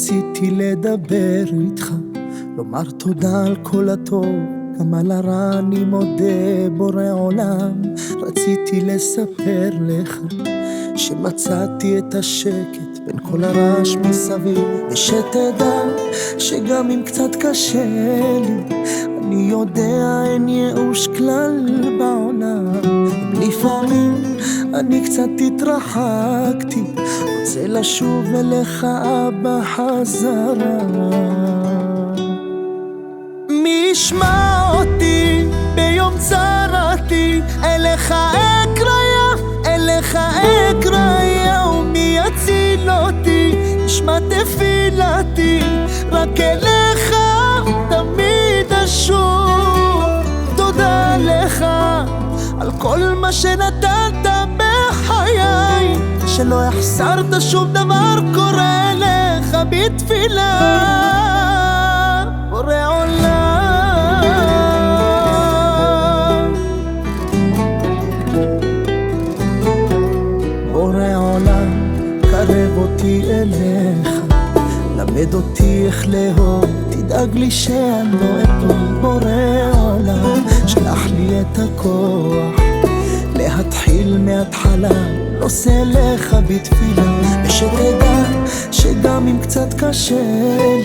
רציתי לדבר איתך, לומר תודה על כל הטוב, גם על הרע אני מודה, בורא עולם, רציתי לספר לך, שמצאתי את השקט בין כל הרעש מסביב, ושתדע שגם אם קצת קשה לי, אני יודע אין ייאוש כלל אם לפעמים אני קצת התרחקתי רוצה לשוב אליך אבא חזרה. מי ישמע אותי ביום צרתי אליך אקריה, אליך אקריה ומי יציל אותי? ישמע תפילתי רק אליך תמיד אשוב. תודה לך על כל מה שנתת בחיי שלא החסרת שום דבר קורא לך בתפילה. בורא עולם למד אותי איך לאהוב תדאג לי שאני לא אפול בורא עולם. שלח לי את הכוח להתחיל מההתחלה נושא לך בתפילה ושתדע שגם אם קצת קשה לי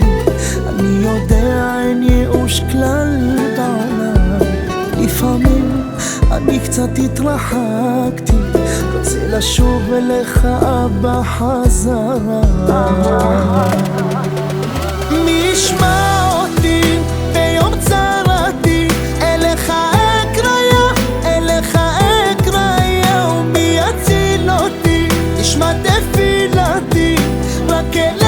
אני יודע אין ייאוש כלל בעולם. לפעמים אני קצת התרחקתי רוצה לשוב אליך אבא חזרה מי ישמע אותי ביום צרתי אליך אקריה, אליך אקריה ומי יציל אותי? תשמע תפילתי רק אליך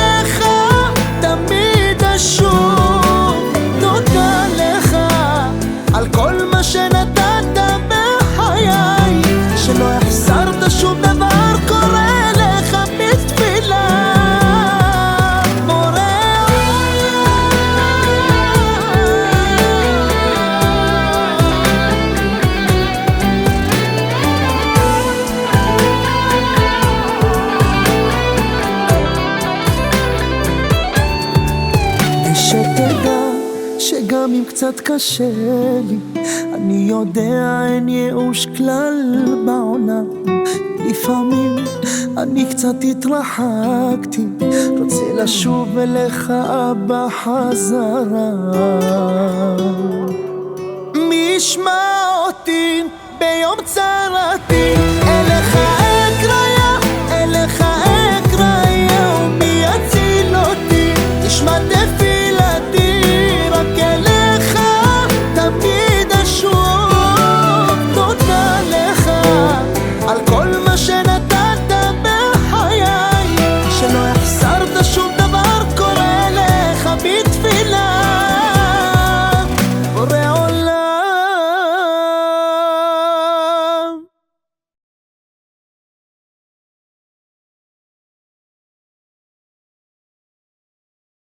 שגם אם קצת קשה לי, אני יודע אין ייאוש כלל בעולם. לפעמים אני קצת התרחקתי, רוצה לשוב אליך אבא חזרה. מי ישמע אותי ביום צרתי